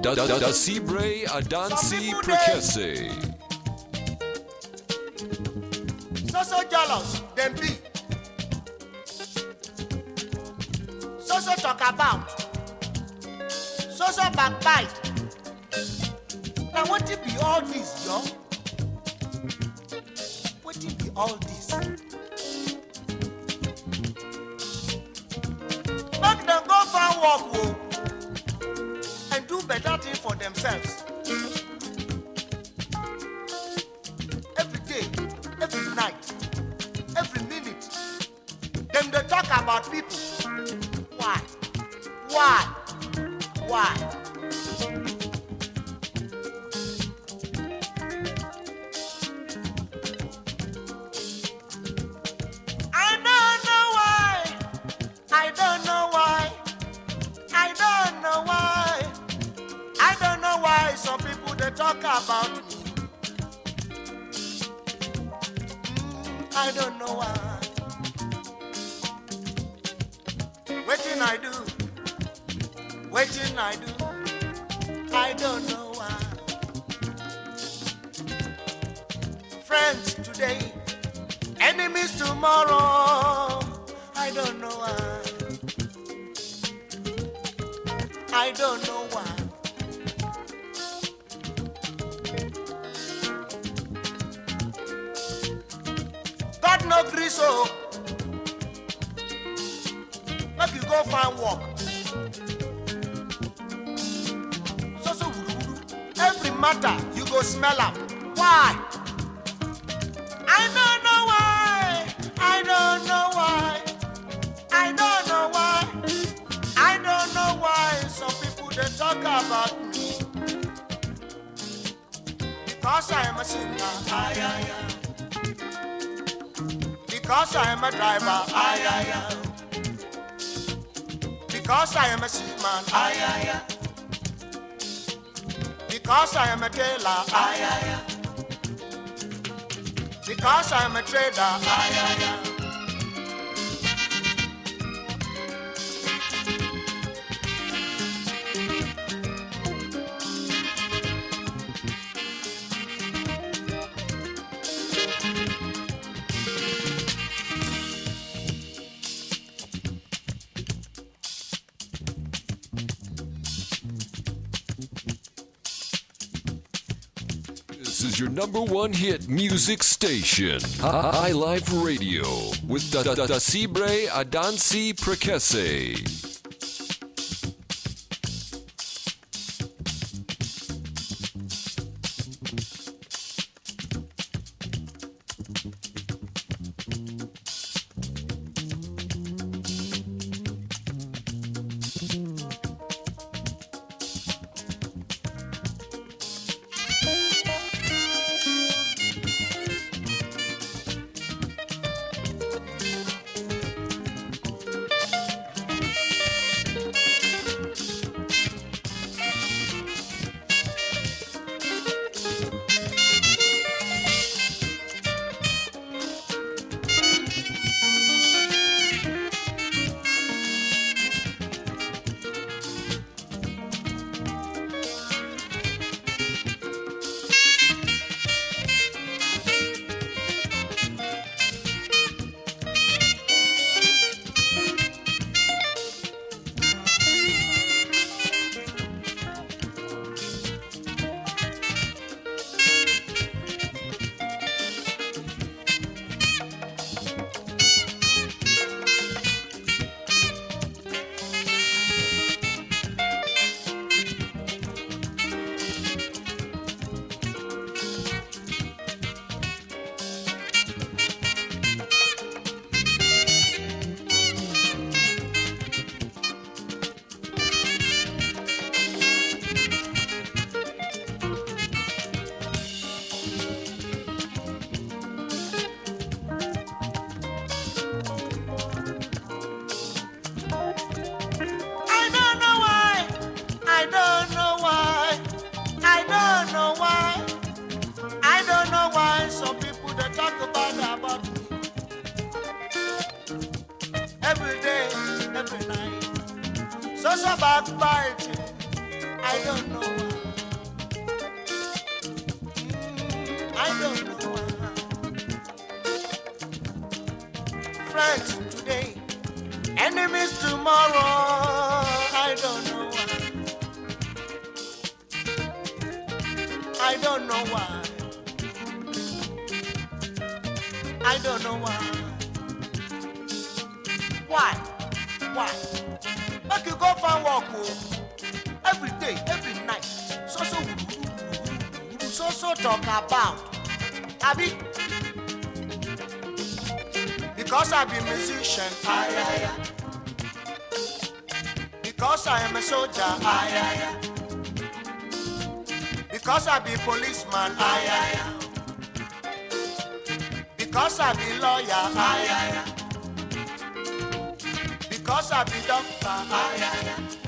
Da da da Sibre Adansi Prekese. so so jealous, them be. So so talk about. So so backbite. Now what it be all this, yo? What it be all this? Make them go find work, oh, for I don't know why. God no gree so. Make you go find work. So so. Every matter you go smell am. Why? About me. Because I am a singer. Ay, ay, ay. Because I am a driver, ay, ay, ay. Because I am a seaman, ay, ay, ay. Because I am a tailor, ay, ay, ay. Because I am a trader, ay, ay, ay. Number one hit music station. High Life Radio with Da Da Da Sibre Adansi Prekese. I don't know why. Friends today, enemies tomorrow. I don't know why. I don't know why. I don't know why. Why? Why? Make you go for walk oh. Talk about. Abi. Because I be musician, aye. Because I am a soldier, aye. Because I be policeman, aye. Because I be lawyer, aye. Because I be doctor, aye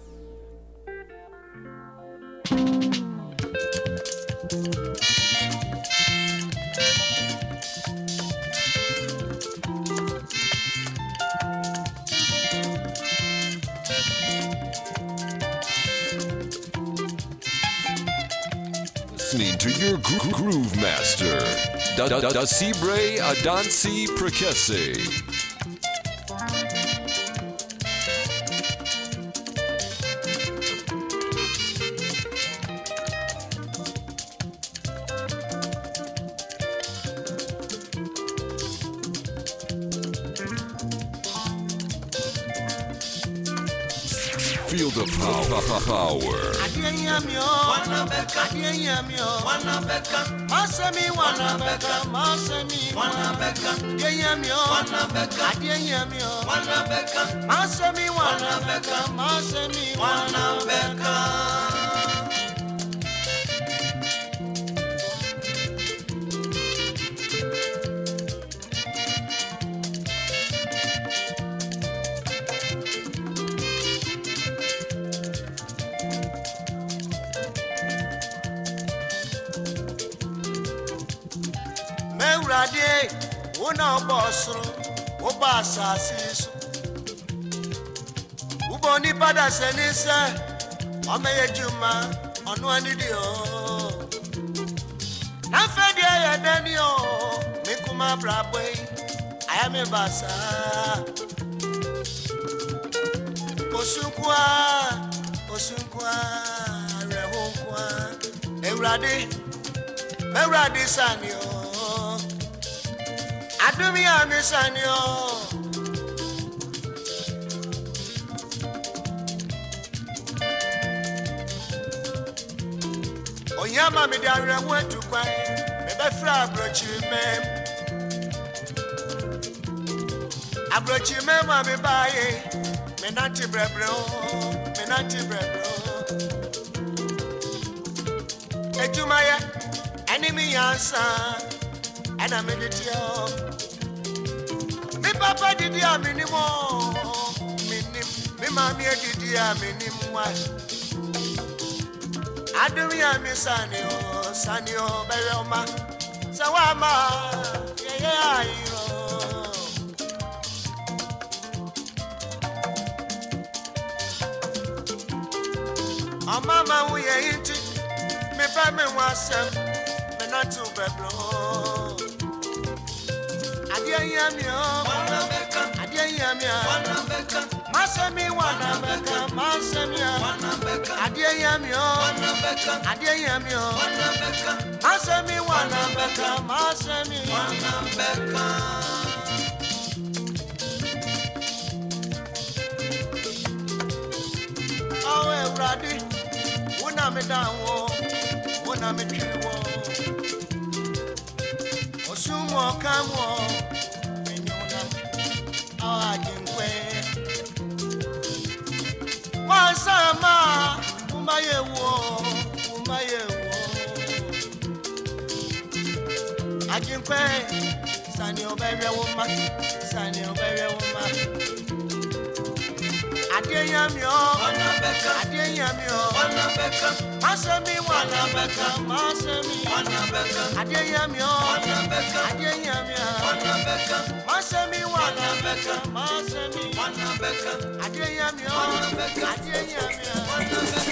Da da da da Sibre Adansi Prekese. Feel the pow- power. Adianyamio, Adianyamio, Masemi Wanabeka, Masemi Wanabeka, Adianyamio, Adianyamio, Masemi Wanabeka, Masemi Wanabeka. na ọgba ọsụrụ ụgbọ asasi isu ugbo ní padà ṣe ní sẹ ọmọ yẹn jù ma ọnu anidi o n'afẹ o mi kú ma osunkwa osunkwa rẹ ho nkwa sani o àdúmí àmì sani o. òyìn àmà mi di arẹ wọ ẹtùkwa bẹbẹ fúra àbúròkyìrì mẹ. àbúròkyìrì mẹ mà mi báyé mi náà ti brẹbrẹ o mi náà ti brẹbrẹ o. ẹdwumayẹ ẹni mi yàn sàn ɛna mede teɛ me papa didi a menim menim me maame adidi a menim wa adom a me sane o sane o bɛyɛ ɔma sɛ woama yɛyɛ ayɛ Mama, we ain't it. Me, by me, was some, but not too bad, bro. Adia Yamia, Wanabeka, Adia Yamia, Wanabeka, Masami Wanabeka, Masamia, Wanabeka, mi Yamia, Wanabeka, Adia Yamia, Wanabeka, Masami Wanabeka, Masami Wanabeka. Oh, Radi, Unamidawo, Unamitriwo sumo kamo menyona ajinkwe wasama umayewo umayewo ajinkwe sani obere woma sani obere woma adeyamio adeyamio masemi wanabeka. Masemi, Wanabeka, Adeyamio, Wanabeka, Adeyamia, Wanabeka, Masemi, Wanabeka, Masemi, Wanabeka, Adeyamio, Wanabeka, Adeyamia, Wanabeka.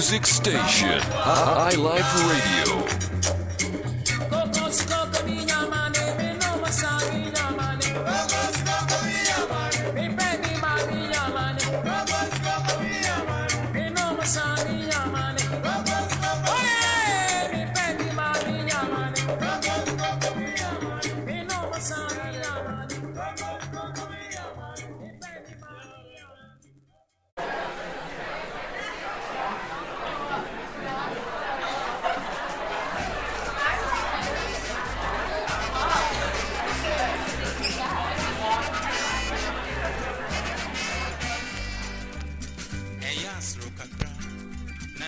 Music station, High Life Radio.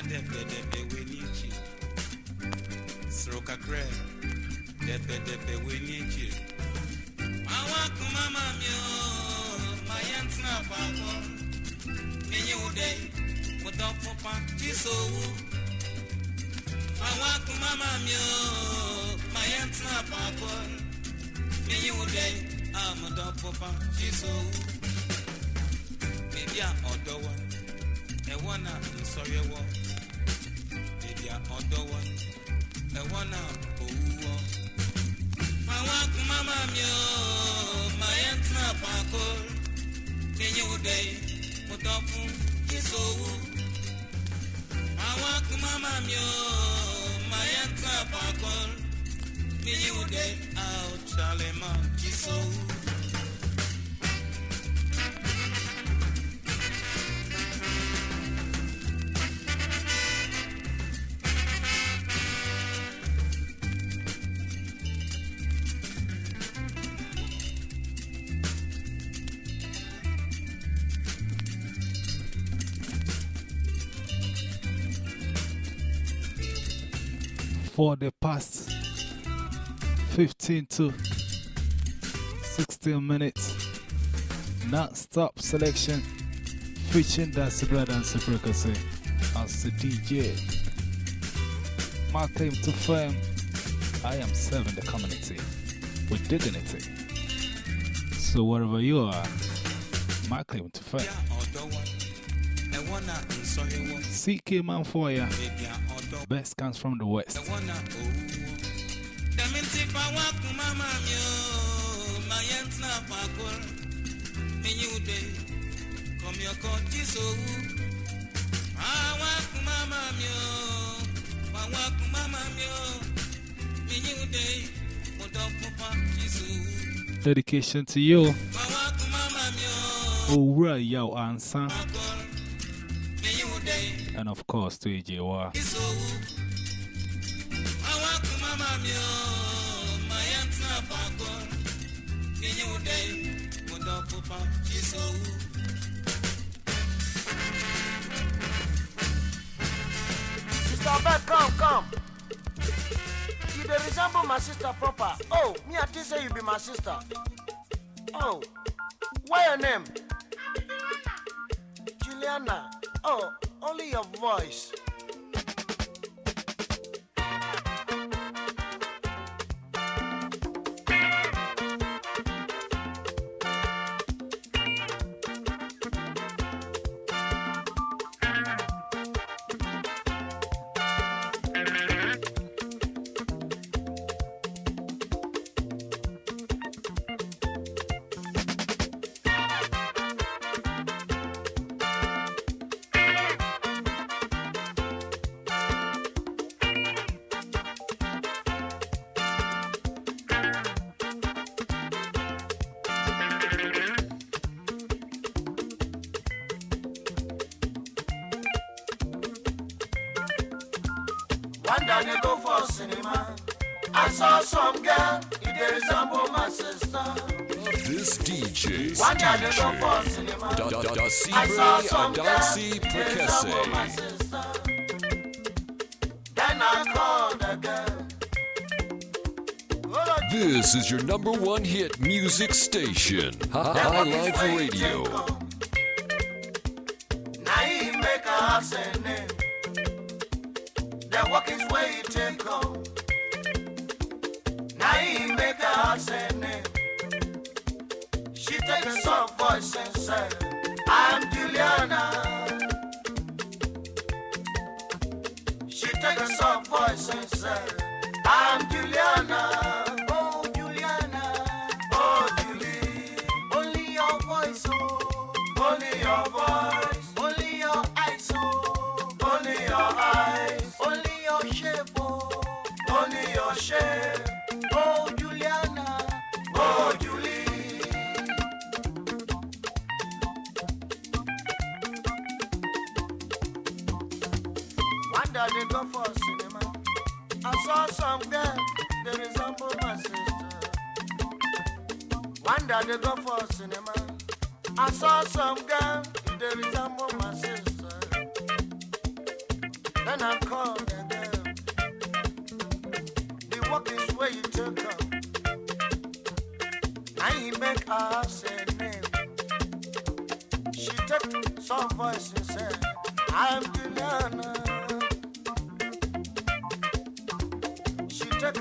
Na dɛpɛdɛpɛ w'ani akyiri soro kakra dɛpɛdɛpɛ w'ani akyiri mawa akoma ma me o ma yɛntena faakɔ menye wo dɛn wodɔfo pa gye so wo mawa akoma ma me o ma yɛntena faakɔ menye wo dɛn a modɔfo pa gye so wo baabi a ɔdɔ wɔ ya ọdọwọ ẹwọ náà òwúwọ. àwọn akunmọ́mọ́ mi ò mọ ẹ́ tún àpàkó lẹ́yìn òde mo tọ́ fún ìṣòwò. àwọn akunmọ́mọ́ mi ò mọ ẹ́ tún àpàkó lẹ́yìn òde àòtúnṣàlẹ̀ mọ́ ìṣòwò. For the past 15 to 16 minutes. Non stop selection featuring Dusty Brother and Supercase as the DJ. My claim to fame I am serving the community with dignity. So, wherever you are, My claim to fame. CK man for ya. baabi a ɔdɔ Best comes from the west. ɛwɔ na owu wɔ dɛmi nti fa wa kuma ma mi o ma yɛ ntena faako enyi wo de kɔmi ɔkɔ jiso wu fa wa kuma ma mi o fa wa kuma ma mi o enyi wo de mo dɔ pupa jiso wu Dedication to you. fa wa kuma o Oh, right, yo, Ansa. And of course, to AJY. Sister Beth, come, come. You resemble my sister proper. Oh, me I think say you be my sister. Oh, what your name? Juliana. Oh, only your voice. They go for cinema. I saw some girl, it dey resemble my sister. This DJ, they go for cinema. Da Da Da I saw some girl, dey resemble my sister. Then I called the girl. This is your number one hit music station, Hi- High Life Radio. I'm Juliana. She take a soft voice and uh, say, I'm Juliana. Oh, Juliana. Oh. Only your voice, oh. Only your voice. Some girl, they resemble my sister. One day they go for cinema. I saw some girl, they resemble my sister. Then I called the girl. The work is where you took her. I make her say name. She took some voice and said, I'm Juliana.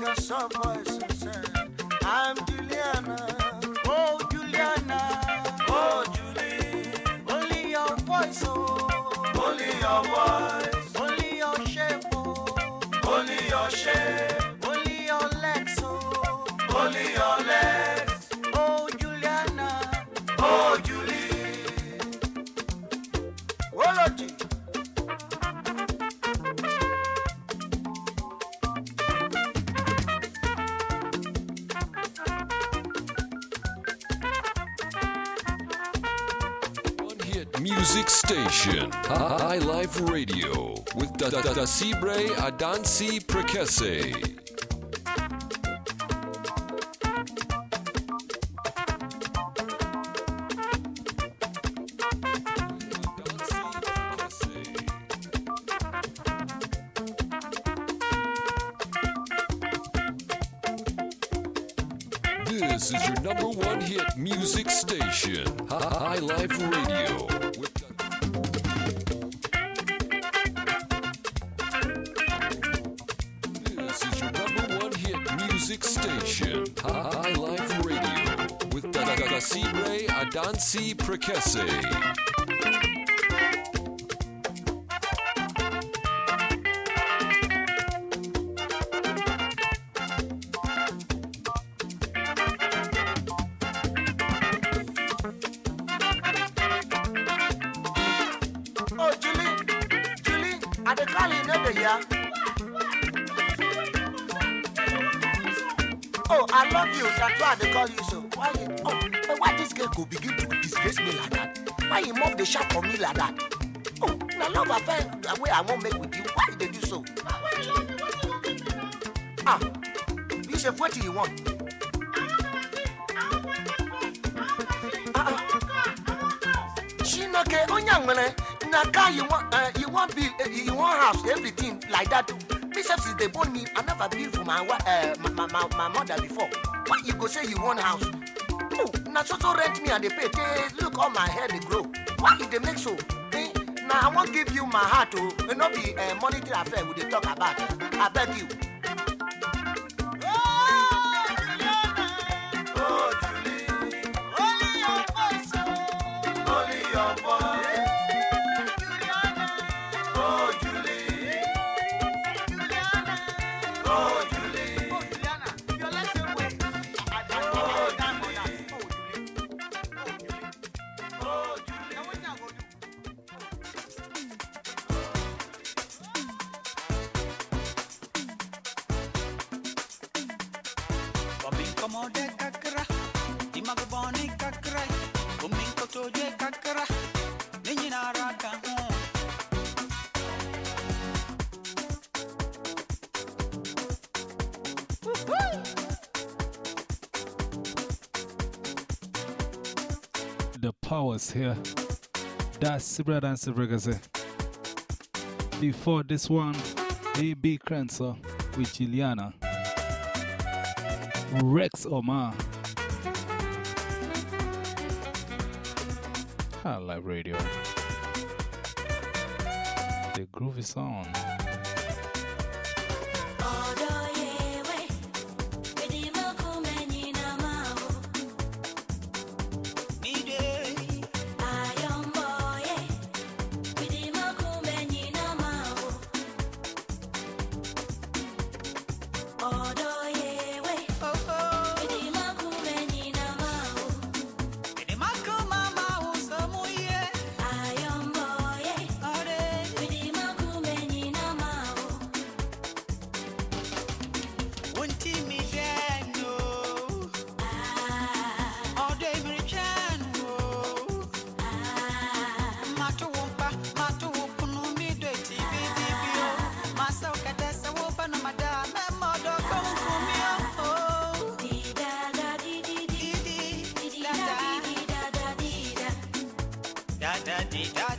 She took her soft voice and said, I'm Juliana. Oh, Juliana. Oh, Julie. Only your voice, oh. Only your voice. Only your shape, oh. Only your shape. Radio, with Da Da Da Sibre Adansi Prekese. This is your number one hit music station, Hi- High Life Adansi Prekese. Oh. Oh, I love you. That's why I dey call you so. Why you? Oh, girl go begin to disgrace me like that? Why you mop the sharp for me like that? Oh, na love affair way I wan make with you. Why you dey do so? Ah, you say wetin you want? Chinoke Onyangmene, na car you want, uh, you want bill, uh, you want house, everything like that. Since they born me, I never bill for my, uh, my, my, my mother before. Why you go say you want house? Oh, na so so rent me and they pay. Hey, look all my hair they grow. Why you they make so? Eh? Now I won't give you my heart, oh, and not be uh, monetary affair we they talk about. I beg you. Oh, The powers here. That's Sibra and Sibra Before this one, A.B. Crentsil with Juliana. Rex Omar. High Life Radio. The groove is on. Da da da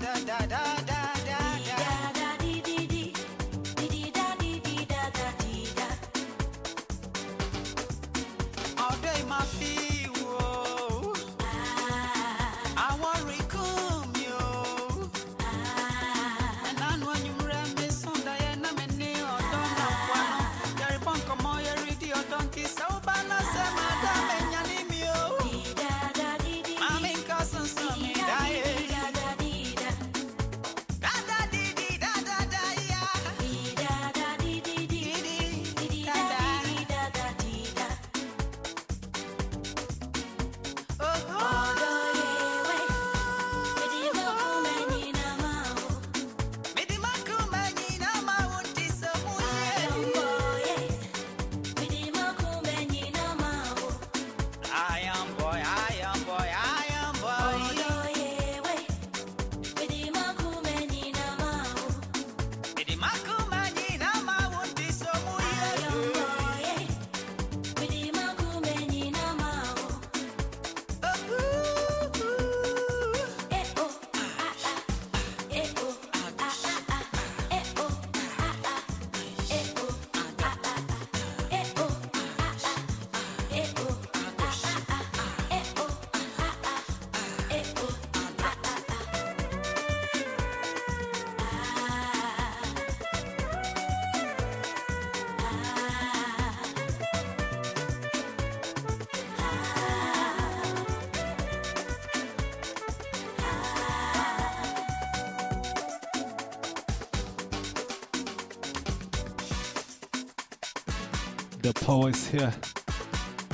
The power is here.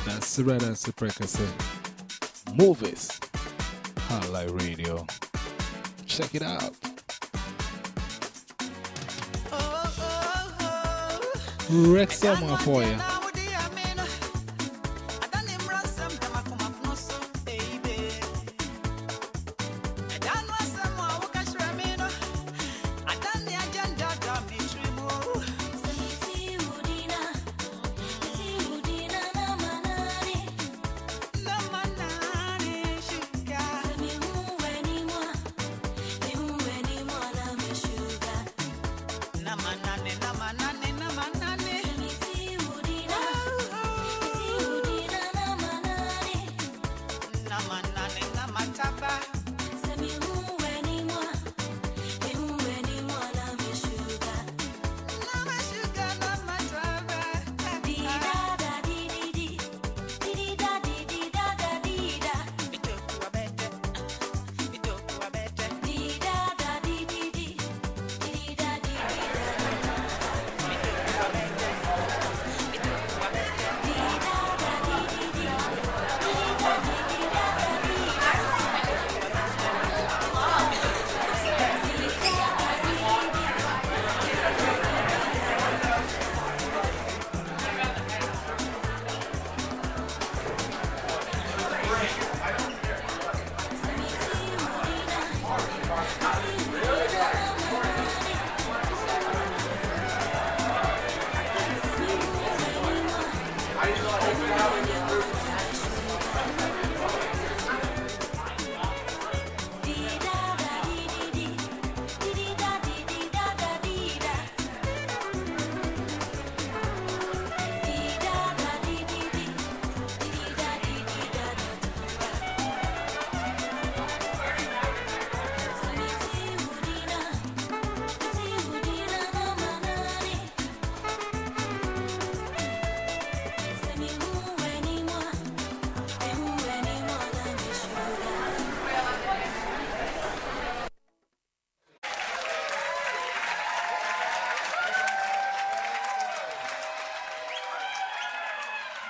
That's the red and the Movies. High Life Radio. Check it out. Oh, oh, oh. Rex Omar for you.